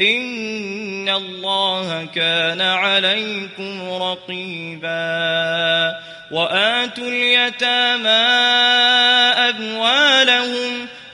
إن الله كان عليكم رقيبا وآتوا اليتامى أموالهم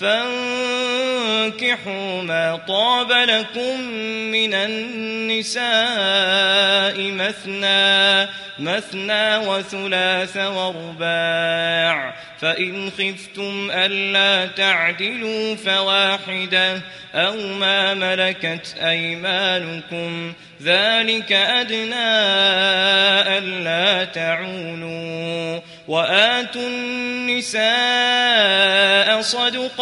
فانكحوا ما طاب لكم من النساء مثنى مثنى وثلاث ورباع. فإن خفتم ألا تعدلوا فواحدة أو ما ملكت أيمانكم. ذلك أدنى ألا تعولوا. وآتوا النساء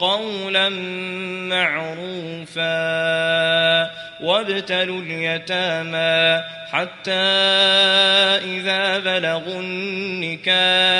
قولا معروفا وابتلوا اليتامى حتى إذا بلغوا النكاح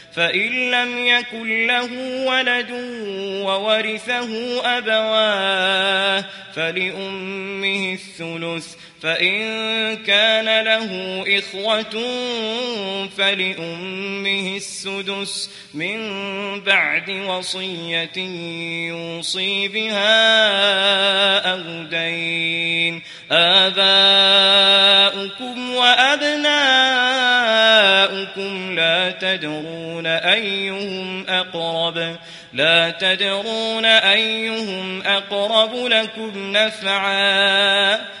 فإن لم يكن له ولد وورثه أبواه فلأمه الثلث فإن كان له إخوة فلأمه السدس من بعد وصية يوصي بها أو دين آباؤكم وأبناؤكم لا تدرون أيهم أقرب لا تدرون أيهم أقرب لكم نفعا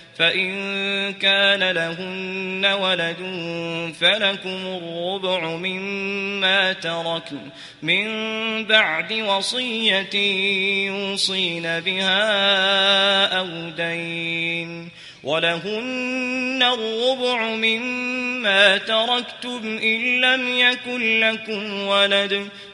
فإن كان لهن ولد فلكم الربع مما تركن من بعد وصية يوصين بها أو دين ولهن الربع مما تركتم إن لم يكن لكم ولد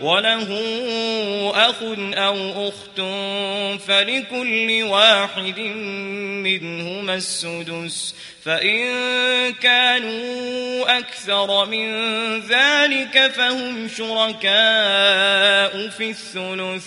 وله أخ أو أخت فلكل واحد منهما السدس فإن كانوا أكثر من ذلك فهم شركاء في الثلث.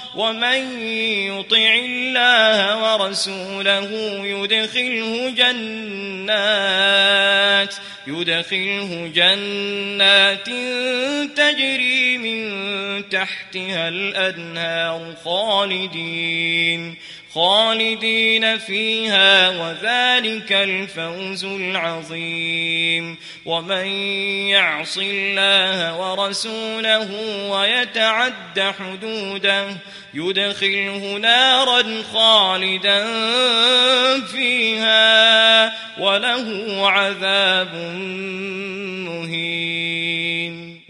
ومن يطع الله ورسوله يدخله جنات يدخله جنات تجري من تحتها الأنهار خالدين. خالدين فيها وذلك الفوز العظيم. ومن يعص الله ورسوله ويتعد حدوده يدخله نارا خالدا فيها وله عذاب مهين.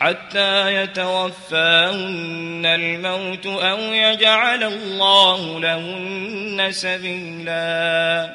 حتى يتوفاهن الموت أو يجعل الله لهن سبيلا.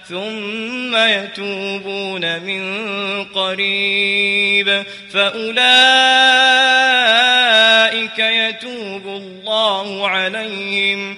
ثم يتوبون من قريب فأولئك يتوب الله عليهم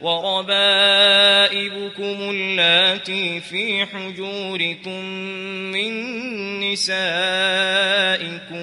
وربائبكم اللاتي في حجوركم من نسائكم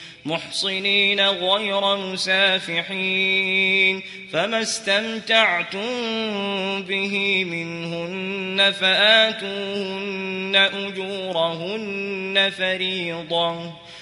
محصنين غير مسافحين فما استمتعتم به منهن فآتوهن أجورهن فريضة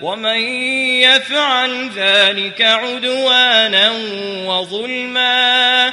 ومن يفعل ذلك عدوانا وظلما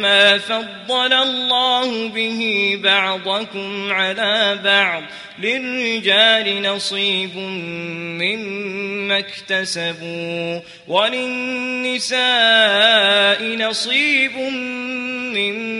ما فضل الله به بعضكم على بعض. للرجال نصيب مما اكتسبوا وللنساء نصيب مما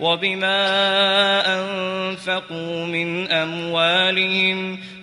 وبما أنفقوا من أموالهم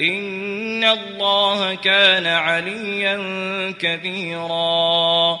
إن الله كان عليا كبيرا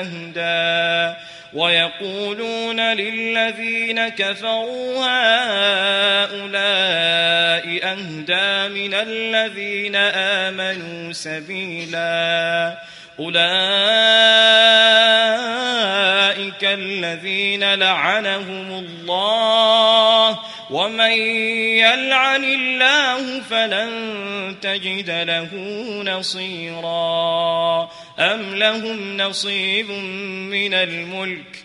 أهدى ويقولون للذين كفروا هؤلاء أهدى من الذين آمنوا سبيلا أولئك الذين لعنهم الله ومن يلعن الله فلن تجد له نصيرا أم لهم نصيب من الملك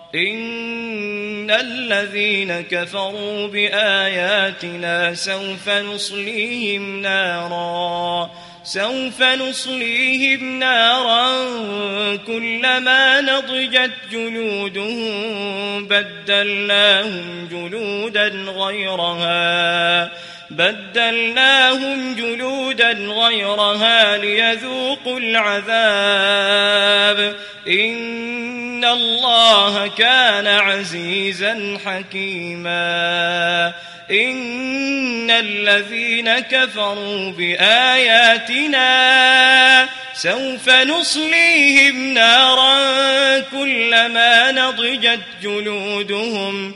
إن الذين كفروا بآياتنا سوف نصليهم نارا سوف نصليهم نارا كلما نضجت جلودهم بدلناهم جلودا غيرها بدلناهم جلودا غيرها ليذوقوا العذاب إن الله كان عزيزا حكيما إن الذين كفروا بآياتنا سوف نصليهم نارا كلما نضجت جلودهم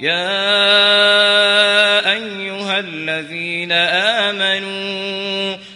يا أيها الذين آمنوا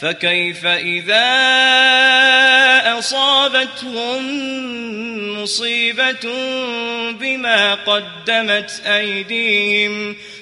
فكيف إذا أصابتهم مصيبة بما قدمت أيديهم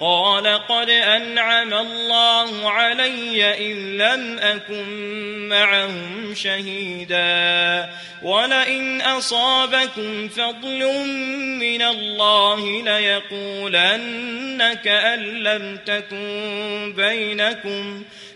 قال قد أنعم الله علي إذ لم أكن معهم شهيدا ولئن أصابكم فضل من الله ليقولن كأن لم تكن بينكم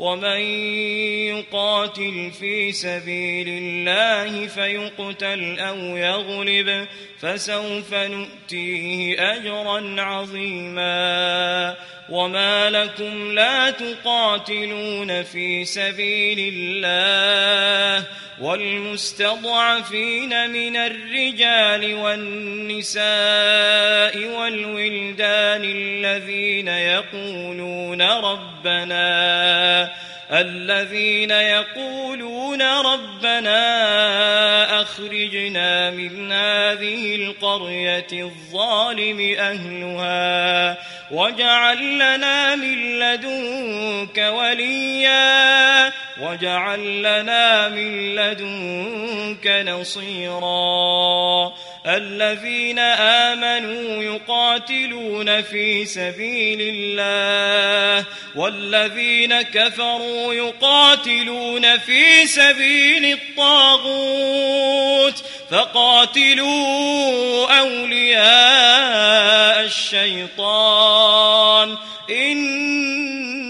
ومن يقاتل في سبيل الله فيقتل أو يغلب فسوف نؤتيه أجرا عظيما. وما لكم لا تقاتلون في سبيل الله والمستضعفين من الرجال والنساء والولدان الذين يقولون ربنا الذين يقولون ربنا أخرجنا من هذه القرية الظالم أهلها واجعل لنا من لدنك وليا. واجعل لنا من لدنك نصيرا الذين آمنوا يقاتلون في سبيل الله والذين كفروا يقاتلون في سبيل الطاغوت فقاتلوا أولياء الشيطان إن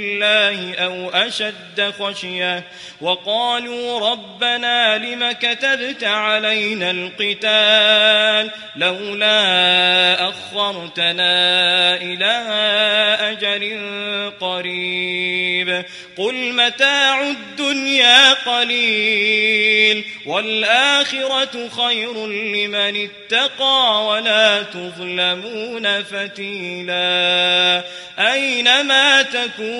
الله أو أشد خشية وقالوا ربنا لم كتبت علينا القتال لولا أخرتنا إلى أجل قريب قل متاع الدنيا قليل والآخرة خير لمن اتقى ولا تظلمون فتيلا أينما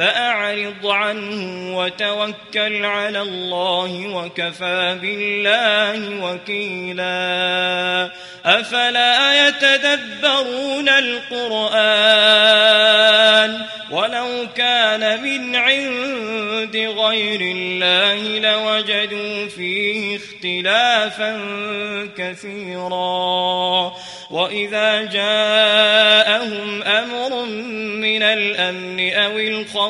فأعرض عنه وتوكل على الله وكفى بالله وكيلا. أفلا يتدبرون القرآن؟ ولو كان من عند غير الله لوجدوا فيه اختلافا كثيرا. وإذا جاءهم أمر من الأمن أو الخوف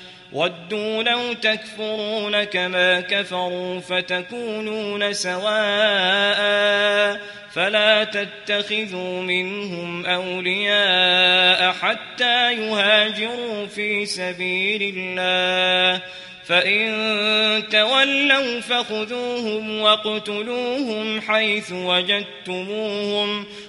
ودوا لو تكفرون كما كفروا فتكونون سواء فلا تتخذوا منهم أولياء حتى يهاجروا في سبيل الله فإن تولوا فخذوهم واقتلوهم حيث وجدتموهم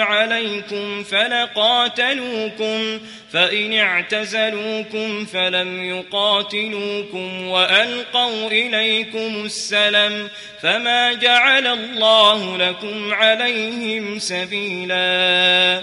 عليكم فلقاتلوكم فإن اعتزلوكم فلم يقاتلوكم وألقوا إليكم السلم فما جعل الله لكم عليهم سبيلا.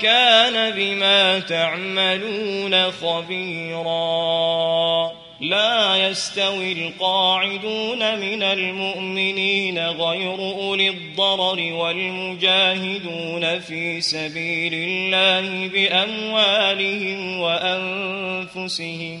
كان بما تعملون خبيراً. لا يستوي القاعدون من المؤمنين غير أولي الضرر والمجاهدون في سبيل الله بأموالهم وأنفسهم.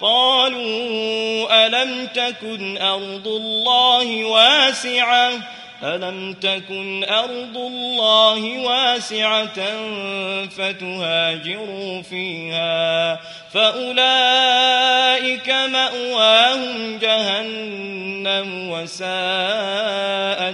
قالوا ألم تكن أرض الله واسعة؟ ألم تكن أرض الله واسعة فتهاجروا فيها؟ فأولئك مأواهم جهنم وساءت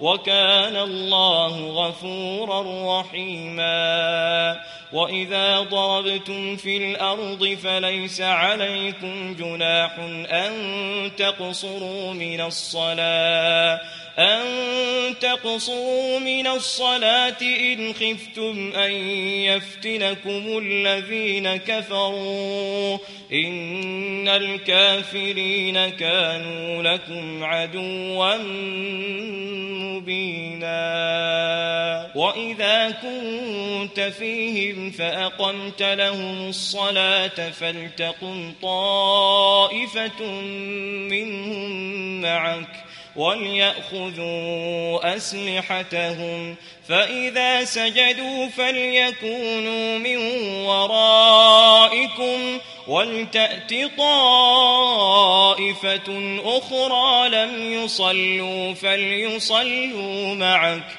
وكان الله غفورا رحيما. وإذا ضربتم في الأرض فليس عليكم جناح أن تقصروا من الصلاة. أن تقصروا من الصلاة إن خفتم أن يفتنكم الذين كفروا إن الكافرين كانوا لكم عدوا مبينا وإذا كنت فيهم فأقمت لهم الصلاة فلتقم طائفة منهم معك وليأخذوا أسلحتهم. فإذا سجدوا فليكونوا من ورائكم ولتأت طائفة أخرى لم يصلوا فليصلوا معك.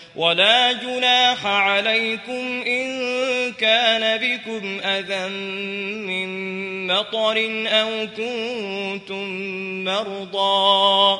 ولا جناح عليكم إن كان بكم أذى من مطر أو كنتم مرضى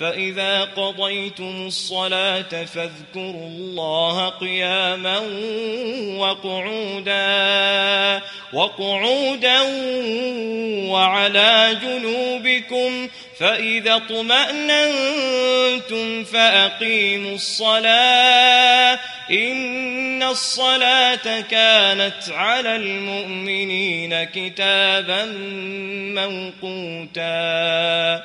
فإذا قضيتم الصلاة فاذكروا الله قياما وقعودا وقعودا وعلى جنوبكم فإذا اطمأننتم فأقيموا الصلاة. إن الصلاة كانت على المؤمنين كتابا موقوتا.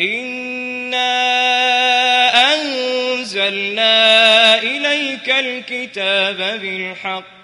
إنا أنزلنا إليك الكتاب بالحق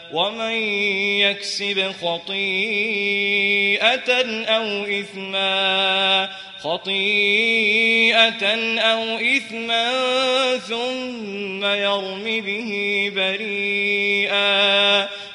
ومن يكسب خطيئة أو إثما خطيئة أو إثما ثم يرم به بريئا.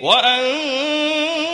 وأن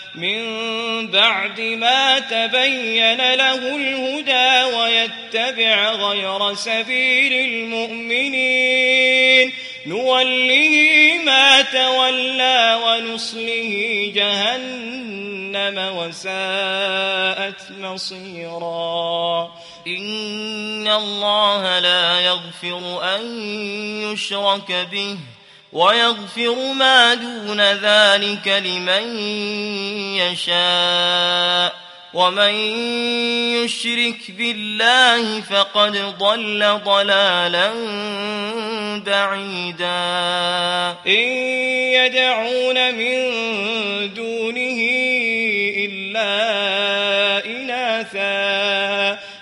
من بعد ما تبين له الهدى ويتبع غير سبيل المؤمنين. نوله ما تولى ونصله جهنم وساءت مصيرا. إن الله لا يغفر أن يشرك به. ويغفر ما دون ذلك لمن يشاء. ومن يشرك بالله فقد ضل ضلالا بعيدا. إن يدعون من دونه إلا إناثا.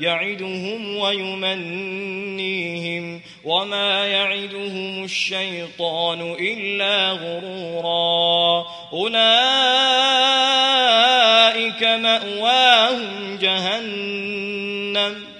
يعدهم ويمنيهم وما يعدهم الشيطان إلا غرورا. أولئك مأواهم جهنم.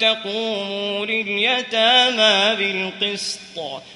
تقوموا لليتامى بالقسط.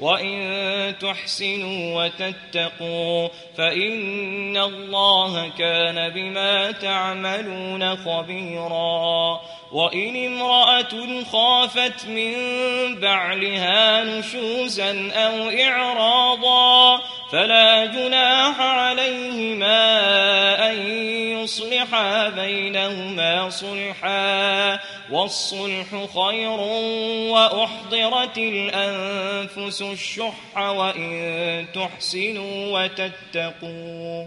وإن تحسنوا وتتقوا فإن الله كان بما تعملون خبيرا وإن امرأة خافت من بعلها نشوزا أو إعراضا فلا جناح عليهما أن يصلحا بينهما صلحا والصلح خير وأحضرت الأنفس الشح وإن تحسنوا وتتقوا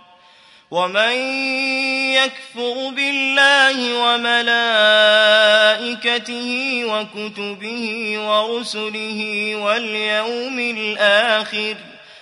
ومن يكفر بالله وملائكته وكتبه ورسله واليوم الآخر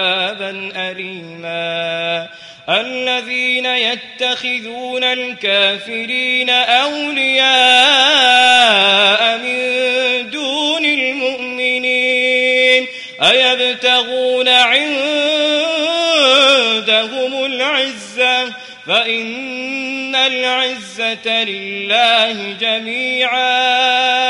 عذابا أليما. الذين يتخذون الكافرين أولياء من دون المؤمنين أيبتغون عندهم العزة؟ فإن العزة لله جميعا.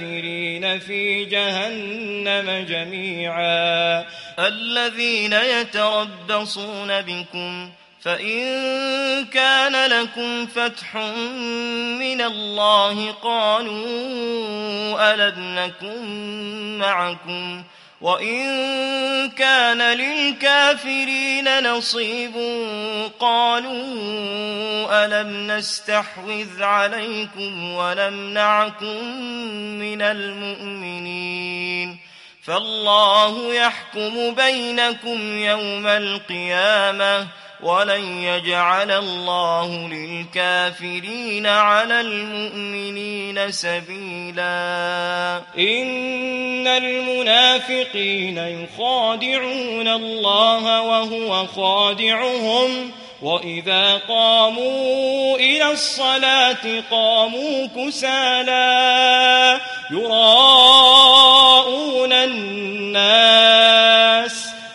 والكافرين في جهنم جميعا. الذين يتربصون بكم فإن كان لكم فتح من الله قالوا ألم نكن معكم. وإن كان للكافرين نصيب قالوا ألم نستحوذ عليكم ولمنعكم من المؤمنين فالله يحكم بينكم يوم القيامة ولن يجعل الله للكافرين على المؤمنين سبيلا. إن المنافقين يخادعون الله وهو خادعهم. وإذا قاموا إلى الصلاة قاموا كسالا يراءون الناس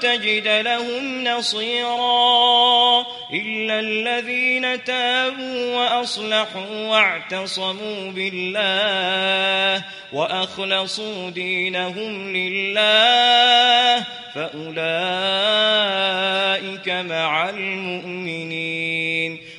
تجد لهم نصيرا إلا الذين تابوا وأصلحوا واعتصموا بالله وأخلصوا دينهم لله فأولئك مع المؤمنين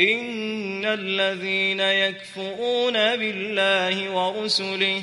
إن الذين يكفرون بالله ورسله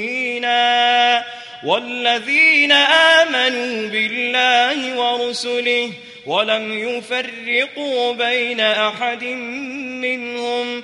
والذين آمنوا بالله ورسله ولم يفرقوا بين أحد منهم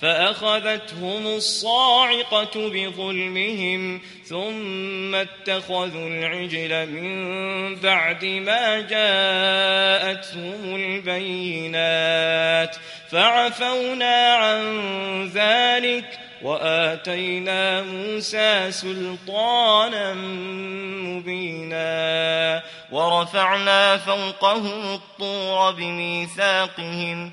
فأخذتهم الصاعقة بظلمهم ثم اتخذوا العجل من بعد ما جاءتهم البينات فعفونا عن ذلك وآتينا موسى سلطانا مبينا ورفعنا فوقهم الطور بميثاقهم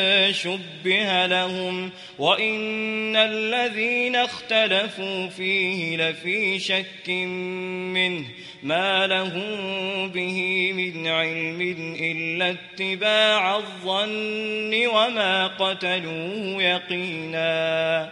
شبه لهم وإن الذين اختلفوا فيه لفي شك منه ما لهم به من علم إلا اتباع الظن وما قتلوه يقينا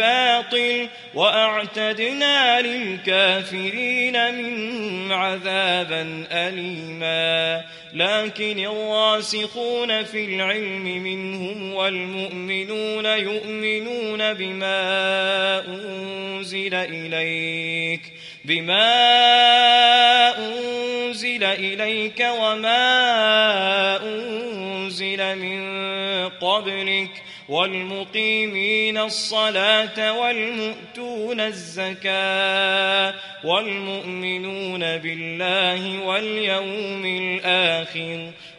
وأعتدنا للكافرين من عذابا أليما. لكن الراسخون في العلم منهم والمؤمنون يؤمنون بما أنزل إليك بما أنزل إليك وما أنزل من قبلك. والمقيمين الصلاة والمؤتون الزكاة والمؤمنون بالله واليوم الآخر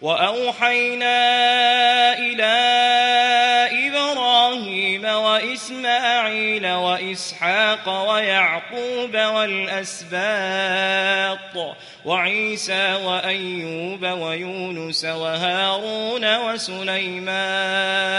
وأوحينا إلى إبراهيم وإسماعيل وإسحاق ويعقوب والأسباط وعيسى وأيوب ويونس وهارون وسليمان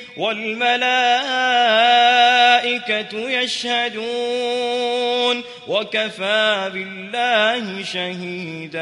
والملائكة يشهدون وكفى بالله شهيدا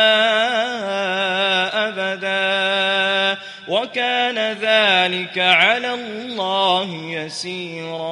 أبدا. وكان ذلك على الله يسيرا.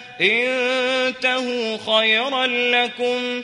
انتهوا خيرا لكم